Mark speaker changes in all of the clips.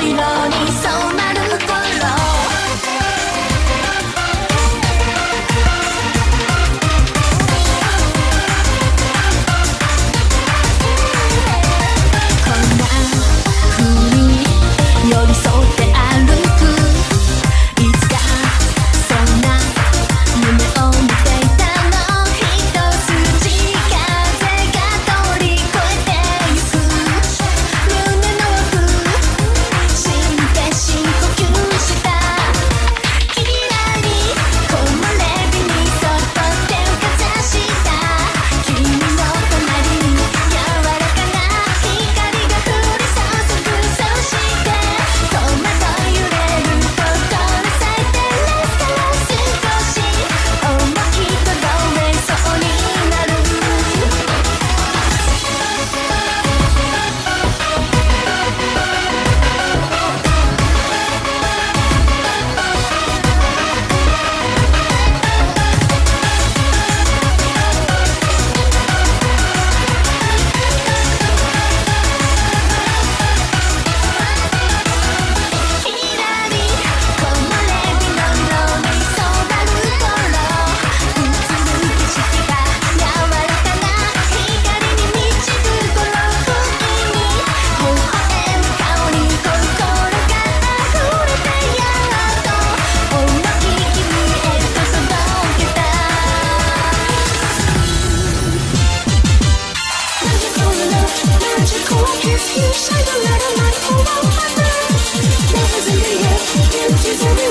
Speaker 1: Marina. Shine a light on my, oh my, my
Speaker 2: Love is in the air, it is everywhere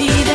Speaker 2: y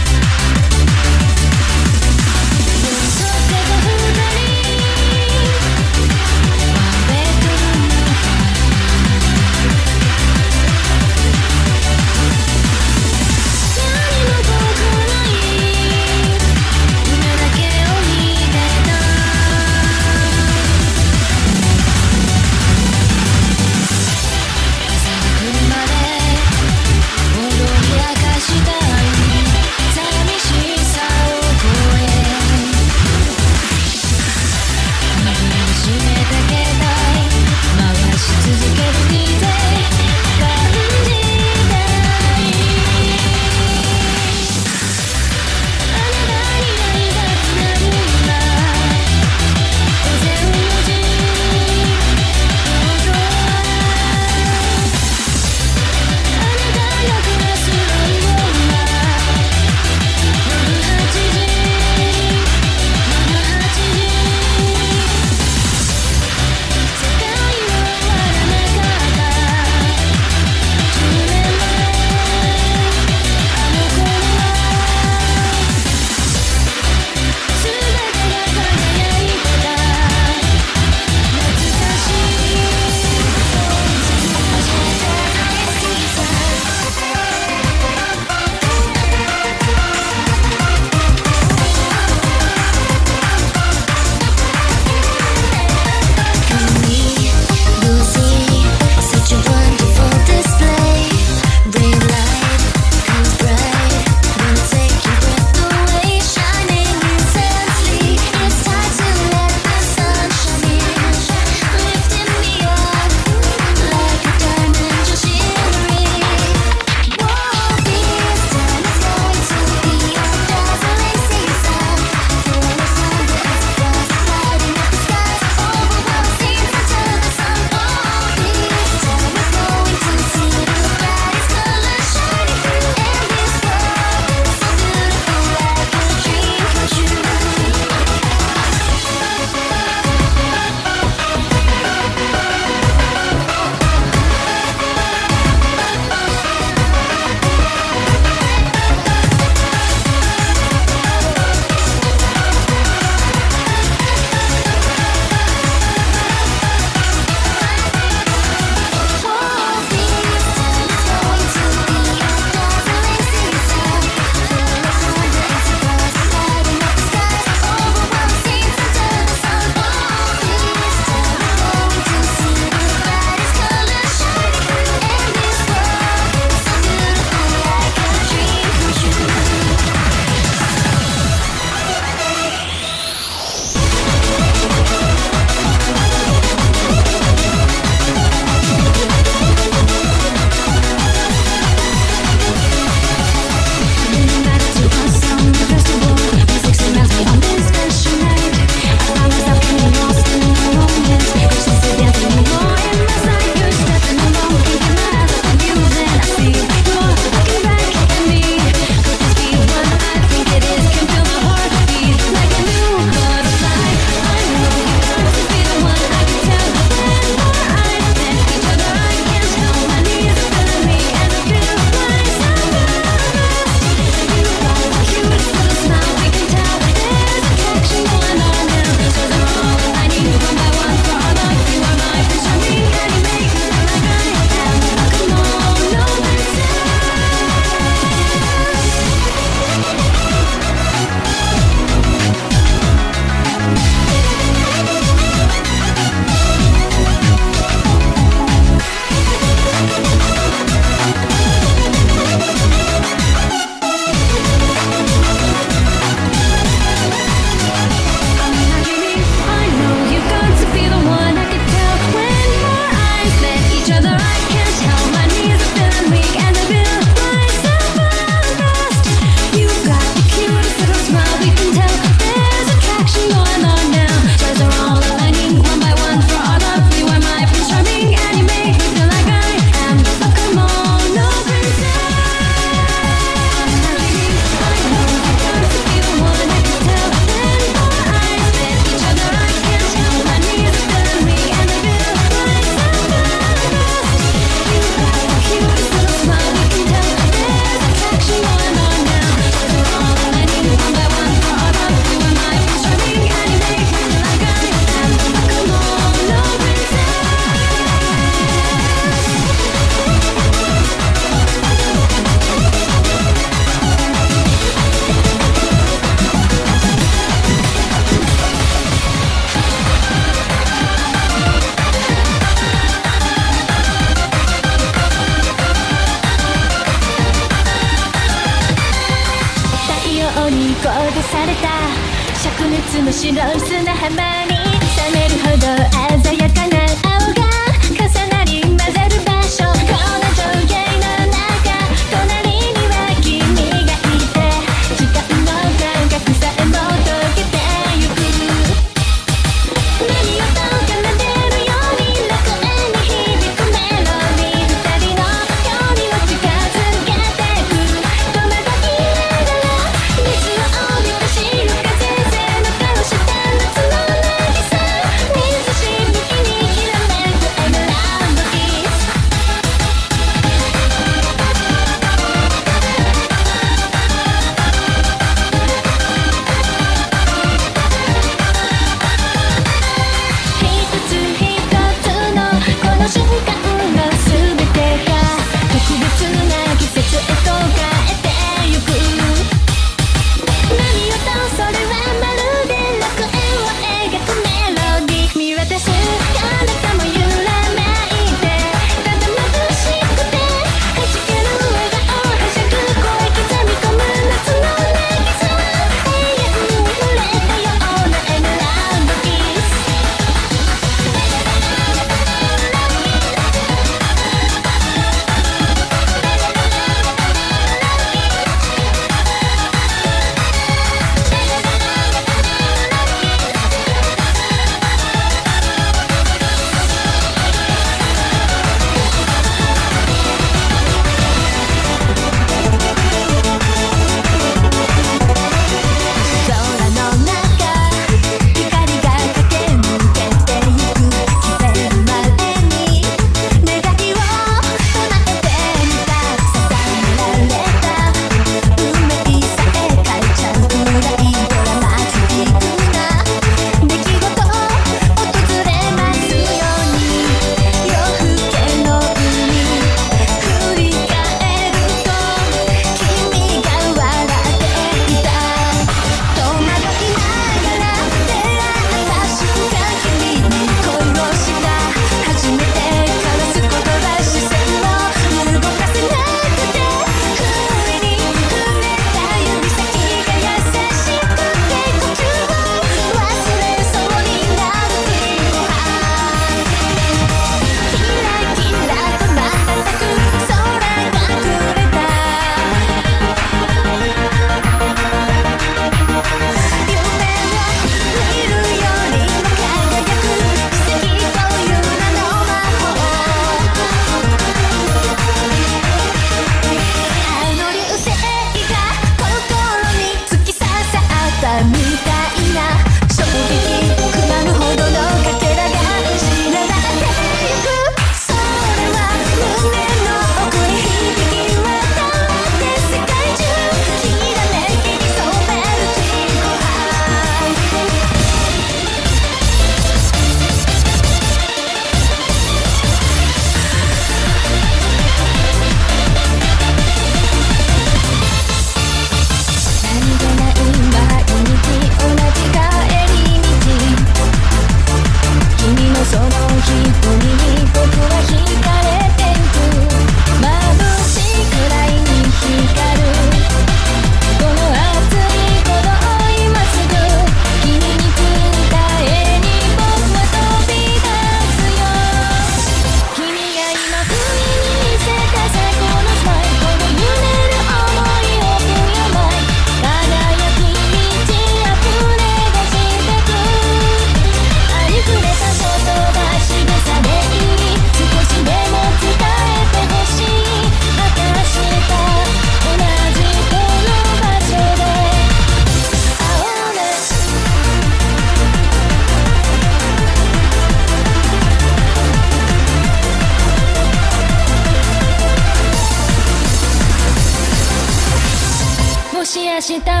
Speaker 2: もし明日お互い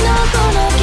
Speaker 2: のこの